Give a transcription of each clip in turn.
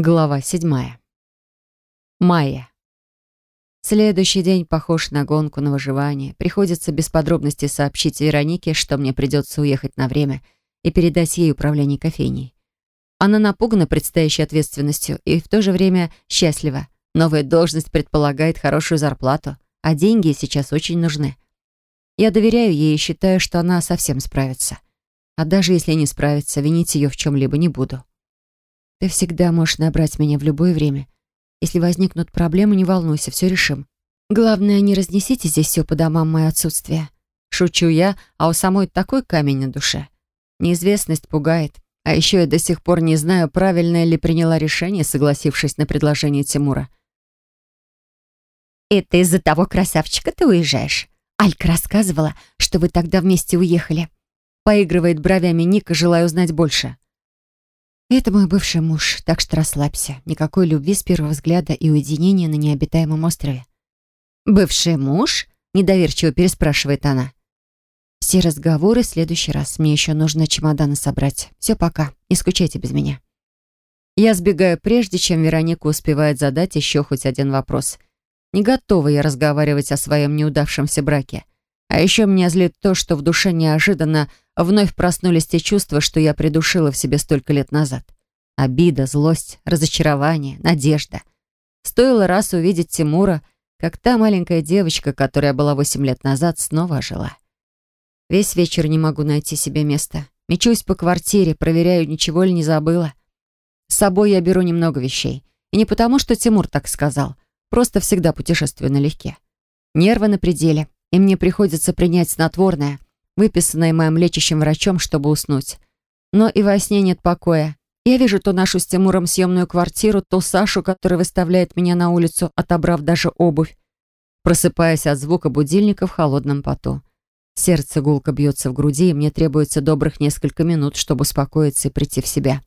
Глава седьмая. Майя. Следующий день похож на гонку на выживание. Приходится без подробностей сообщить Веронике, что мне придется уехать на время и передать ей управление кофейней. Она напугана предстоящей ответственностью и в то же время счастлива. Новая должность предполагает хорошую зарплату, а деньги сейчас очень нужны. Я доверяю ей и считаю, что она совсем справится. А даже если не справится, винить ее в чем-либо не буду. Ты всегда можешь набрать меня в любое время. Если возникнут проблемы, не волнуйся, все решим. Главное, не разнесите здесь все по домам мое отсутствие. Шучу я, а у самой такой камень на душе. Неизвестность пугает. А еще я до сих пор не знаю, правильное ли приняла решение, согласившись на предложение Тимура. «Это из-за того красавчика ты уезжаешь?» Алька рассказывала, что вы тогда вместе уехали. Поигрывает бровями Ника, желая узнать больше. Это мой бывший муж, так что расслабься. Никакой любви с первого взгляда и уединения на необитаемом острове. «Бывший муж?» — недоверчиво переспрашивает она. «Все разговоры в следующий раз. Мне еще нужно чемоданы собрать. Все, пока. Не скучайте без меня». Я сбегаю прежде, чем Вероника успевает задать еще хоть один вопрос. Не готова я разговаривать о своем неудавшемся браке. А еще меня злит то, что в душе неожиданно вновь проснулись те чувства, что я придушила в себе столько лет назад. Обида, злость, разочарование, надежда. Стоило раз увидеть Тимура, как та маленькая девочка, которая была восемь лет назад, снова ожила. Весь вечер не могу найти себе места. Мечусь по квартире, проверяю, ничего ли не забыла. С собой я беру немного вещей. И не потому, что Тимур так сказал. Просто всегда путешествую налегке. Нервы на пределе и мне приходится принять снотворное, выписанное моим лечащим врачом, чтобы уснуть. Но и во сне нет покоя. Я вижу то нашу с Тимуром съемную квартиру, то Сашу, который выставляет меня на улицу, отобрав даже обувь. Просыпаясь от звука будильника в холодном поту. Сердце гулко бьется в груди, и мне требуется добрых несколько минут, чтобы успокоиться и прийти в себя.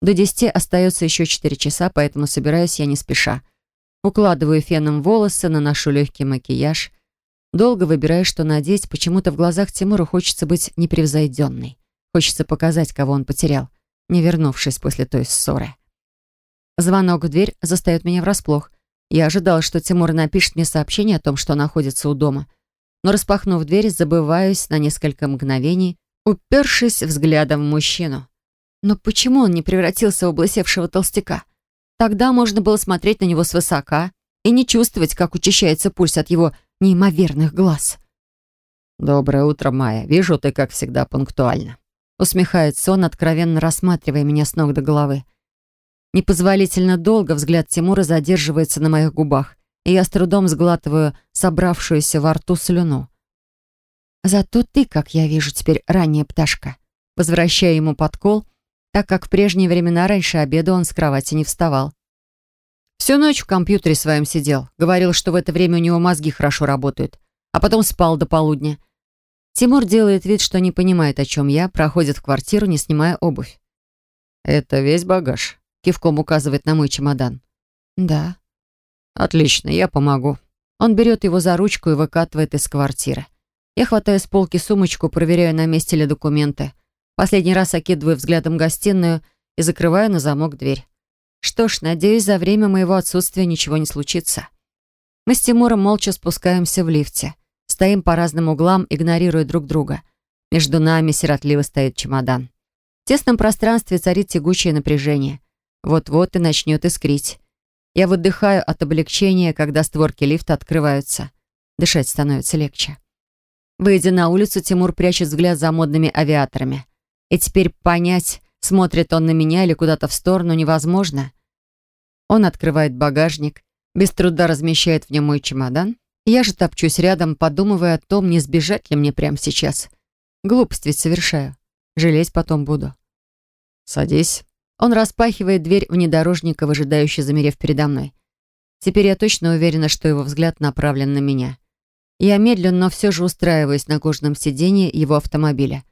До десяти остается еще четыре часа, поэтому собираюсь я не спеша. Укладываю феном волосы, наношу легкий макияж — Долго выбирая, что надеть, почему-то в глазах Тимура хочется быть непревзойденной. Хочется показать, кого он потерял, не вернувшись после той ссоры. Звонок в дверь застает меня врасплох. Я ожидала, что Тимур напишет мне сообщение о том, что находится у дома. Но, распахнув дверь, забываюсь на несколько мгновений, упершись взглядом в мужчину. Но почему он не превратился в облысевшего толстяка? Тогда можно было смотреть на него свысока и не чувствовать, как учащается пульс от его неимоверных глаз. «Доброе утро, Майя. Вижу, ты, как всегда, пунктуальна». Усмехается он, откровенно рассматривая меня с ног до головы. Непозволительно долго взгляд Тимура задерживается на моих губах, и я с трудом сглатываю собравшуюся во рту слюну. «Зато ты, как я вижу, теперь ранняя пташка». Возвращаю ему подкол, так как в прежние времена раньше обеда он с кровати не вставал. Всю ночь в компьютере своем сидел. Говорил, что в это время у него мозги хорошо работают. А потом спал до полудня. Тимур делает вид, что не понимает, о чем я, проходит в квартиру, не снимая обувь. «Это весь багаж?» Кивком указывает на мой чемодан. «Да». «Отлично, я помогу». Он берет его за ручку и выкатывает из квартиры. Я хватаю с полки сумочку, проверяю, на месте ли документы. Последний раз окидываю взглядом гостиную и закрываю на замок дверь. Что ж, надеюсь, за время моего отсутствия ничего не случится. Мы с Тимуром молча спускаемся в лифте. Стоим по разным углам, игнорируя друг друга. Между нами сиротливо стоит чемодан. В тесном пространстве царит тягучее напряжение. Вот-вот и начнет искрить. Я выдыхаю от облегчения, когда створки лифта открываются. Дышать становится легче. Выйдя на улицу, Тимур прячет взгляд за модными авиаторами. И теперь понять, смотрит он на меня или куда-то в сторону, невозможно. Он открывает багажник, без труда размещает в нем мой чемодан. Я же топчусь рядом, подумывая о том, не сбежать ли мне прямо сейчас. Глупость ведь совершаю. Жалеть потом буду. «Садись». Он распахивает дверь внедорожника, выжидающе замерев передо мной. Теперь я точно уверена, что его взгляд направлен на меня. Я медленно, но все же устраиваюсь на кожаном сиденье его автомобиля.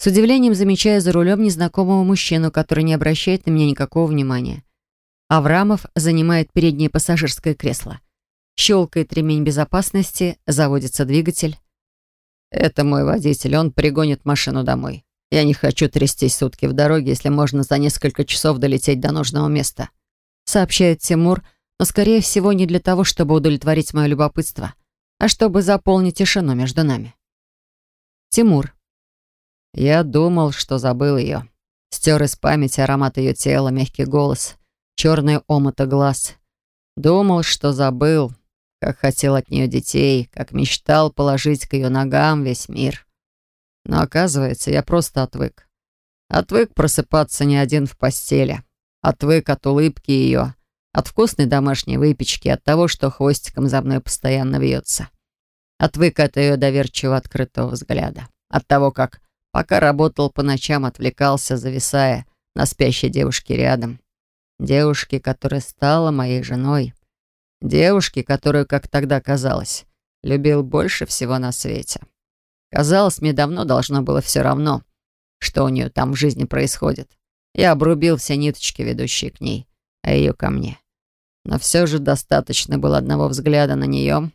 С удивлением замечаю за рулем незнакомого мужчину, который не обращает на меня никакого внимания. Аврамов занимает переднее пассажирское кресло. Щелкает ремень безопасности, заводится двигатель. «Это мой водитель, он пригонит машину домой. Я не хочу трястись сутки в дороге, если можно за несколько часов долететь до нужного места». сообщает Тимур, но, скорее всего, не для того, чтобы удовлетворить мое любопытство, а чтобы заполнить тишину между нами. Тимур. Я думал, что забыл ее. Стер из памяти аромат ее тела, мягкий голос, черные омыта глаз. Думал, что забыл, как хотел от нее детей, как мечтал положить к ее ногам весь мир. Но оказывается, я просто отвык. Отвык просыпаться не один в постели. Отвык от улыбки ее, от вкусной домашней выпечки, от того, что хвостиком за мной постоянно вьется. Отвык от ее доверчиво открытого взгляда. От того, как, пока работал по ночам, отвлекался, зависая на спящей девушке рядом. Девушке, которая стала моей женой. Девушке, которую, как тогда казалось, любил больше всего на свете. Казалось, мне давно должно было все равно, что у нее там в жизни происходит. Я обрубил все ниточки, ведущие к ней, а ее ко мне. Но все же достаточно было одного взгляда на нее,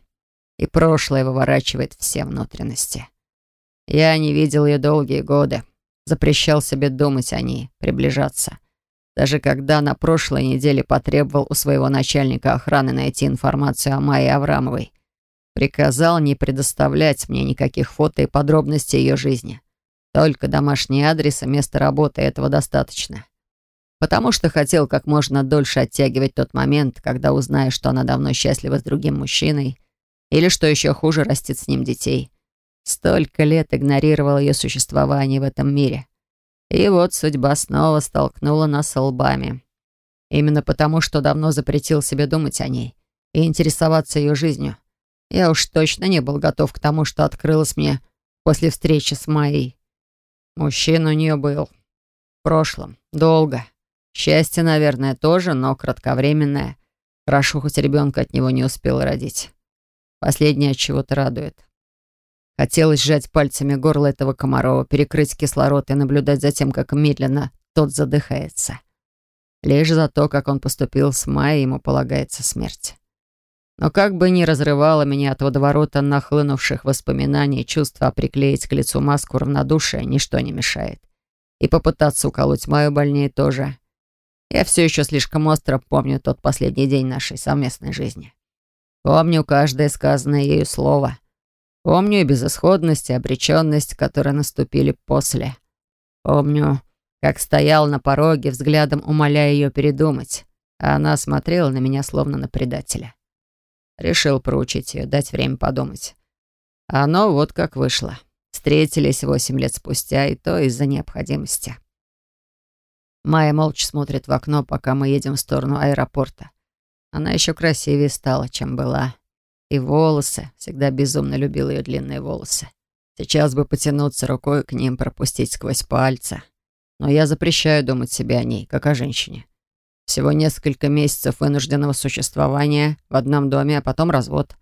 и прошлое выворачивает все внутренности. Я не видел ее долгие годы, запрещал себе думать о ней, приближаться. Даже когда на прошлой неделе потребовал у своего начальника охраны найти информацию о Майе Аврамовой, приказал не предоставлять мне никаких фото и подробностей ее жизни. Только домашний адрес и место работы этого достаточно. Потому что хотел как можно дольше оттягивать тот момент, когда узнаю, что она давно счастлива с другим мужчиной, или, что еще хуже, растит с ним детей. Столько лет игнорировал ее существование в этом мире. И вот судьба снова столкнула нас лбами. Именно потому, что давно запретил себе думать о ней и интересоваться ее жизнью. Я уж точно не был готов к тому, что открылось мне после встречи с Майей. Мужчина у нее был. В прошлом. Долго. Счастье, наверное, тоже, но кратковременное. Хорошо, хоть ребенка от него не успел родить. Последнее от чего-то радует. Хотелось сжать пальцами горло этого Комарова, перекрыть кислород и наблюдать за тем, как медленно тот задыхается. Лишь за то, как он поступил с Майей, ему полагается смерть. Но как бы ни разрывало меня от водоворота нахлынувших воспоминаний, чувства приклеить к лицу маску равнодушия ничто не мешает. И попытаться уколоть Майю больнее тоже. Я все еще слишком остро помню тот последний день нашей совместной жизни. Помню каждое сказанное ею слово — Помню и безысходность, и обреченность, которые наступили после. Помню, как стоял на пороге, взглядом умоляя ее передумать, а она смотрела на меня словно на предателя. Решил проучить ее, дать время подумать. Оно вот как вышло. Встретились восемь лет спустя, и то из-за необходимости. Майя молча смотрит в окно, пока мы едем в сторону аэропорта. Она еще красивее стала, чем была. И волосы. Всегда безумно любил ее длинные волосы. Сейчас бы потянуться рукой к ним, пропустить сквозь пальцы. Но я запрещаю думать себе о ней, как о женщине. Всего несколько месяцев вынужденного существования в одном доме, а потом развод.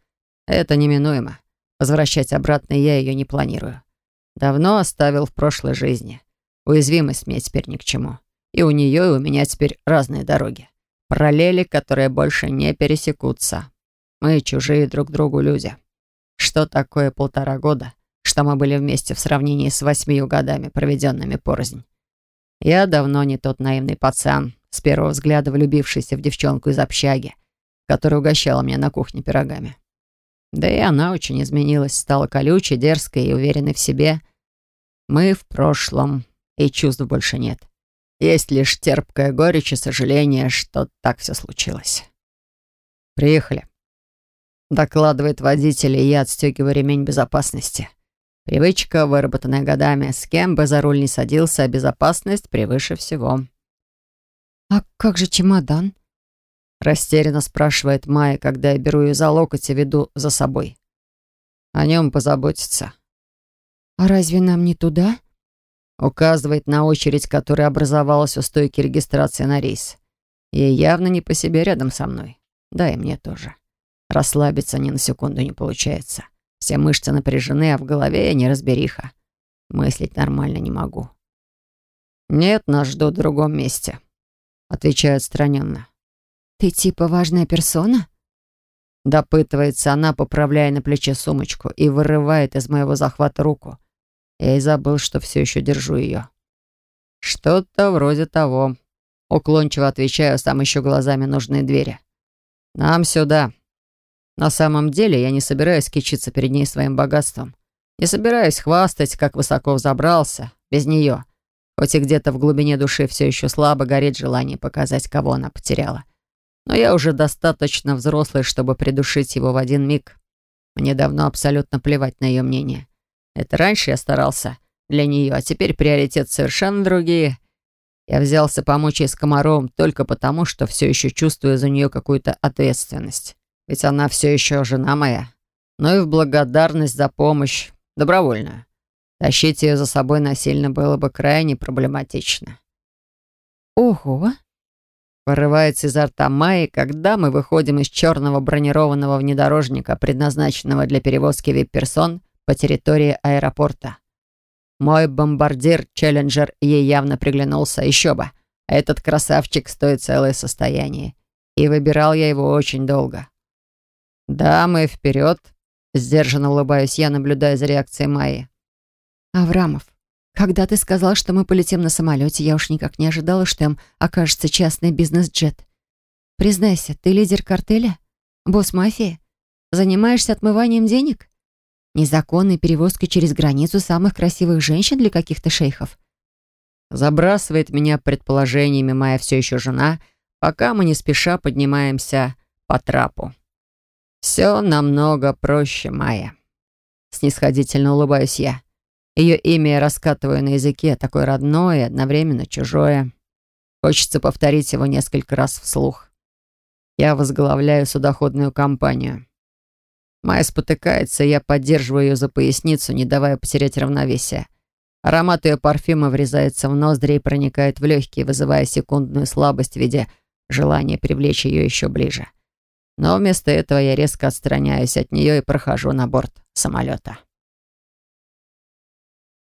Это неминуемо. Возвращать обратно я ее не планирую. Давно оставил в прошлой жизни. Уязвимость мне теперь ни к чему. И у нее, и у меня теперь разные дороги. Параллели, которые больше не пересекутся. Мы чужие друг другу люди. Что такое полтора года, что мы были вместе в сравнении с восьмию годами, проведенными порознь? Я давно не тот наивный пацан, с первого взгляда влюбившийся в девчонку из общаги, которая угощала меня на кухне пирогами. Да и она очень изменилась, стала колючей, дерзкой и уверенной в себе. Мы в прошлом, и чувств больше нет. Есть лишь терпкая горечь и сожаление, что так все случилось. Приехали. Докладывает водитель, и я отстегиваю ремень безопасности. Привычка, выработанная годами. С кем бы за руль не садился, а безопасность превыше всего. «А как же чемодан?» Растерянно спрашивает Майя, когда я беру ее за локоть и веду за собой. О нем позаботиться. «А разве нам не туда?» Указывает на очередь, которая образовалась у стойки регистрации на рейс. Ей явно не по себе рядом со мной. Да и мне тоже. Расслабиться ни на секунду не получается. Все мышцы напряжены, а в голове я неразбериха. Мыслить нормально не могу. «Нет, нас ждут в другом месте», — отвечаю отстраненно. «Ты типа важная персона?» Допытывается она, поправляя на плече сумочку, и вырывает из моего захвата руку. Я и забыл, что все еще держу ее. Что-то вроде того. Уклончиво отвечаю, сам ищу глазами нужные двери. «Нам сюда». На самом деле я не собираюсь кичиться перед ней своим богатством. Не собираюсь хвастать, как высоко взобрался, без нее. Хоть и где-то в глубине души все еще слабо горит желание показать, кого она потеряла. Но я уже достаточно взрослый, чтобы придушить его в один миг. Мне давно абсолютно плевать на ее мнение. Это раньше я старался для нее, а теперь приоритет совершенно другие. Я взялся помочь ей с комаром только потому, что все еще чувствую за нее какую-то ответственность. Ведь она все еще жена моя. Но и в благодарность за помощь, добровольную. Тащить ее за собой насильно было бы крайне проблематично. Ого! Вырывается изо рта Майи, когда мы выходим из черного бронированного внедорожника, предназначенного для перевозки вип-персон по территории аэропорта. Мой бомбардир Челленджер ей явно приглянулся, еще бы. Этот красавчик стоит целое состояние. И выбирал я его очень долго. «Да, мы вперед», — сдержанно улыбаюсь я, наблюдая за реакцией Майи. «Аврамов, когда ты сказал, что мы полетим на самолете, я уж никак не ожидала, что им окажется частный бизнес-джет. Признайся, ты лидер картеля? Босс мафии? Занимаешься отмыванием денег?» Незаконной перевозкой через границу самых красивых женщин для каких-то шейхов. Забрасывает меня предположениями моя все еще жена, пока мы не спеша поднимаемся по трапу. Все намного проще, Майя. Снисходительно улыбаюсь я. Ее имя я раскатываю на языке, такое родное и одновременно чужое. Хочется повторить его несколько раз вслух. Я возглавляю судоходную компанию. Майя спотыкается, я поддерживаю ее за поясницу, не давая потерять равновесие. Аромат ее парфюма врезается в ноздри и проникает в легкие, вызывая секундную слабость в виде желания привлечь ее еще ближе. Но вместо этого я резко отстраняюсь от нее и прохожу на борт самолета.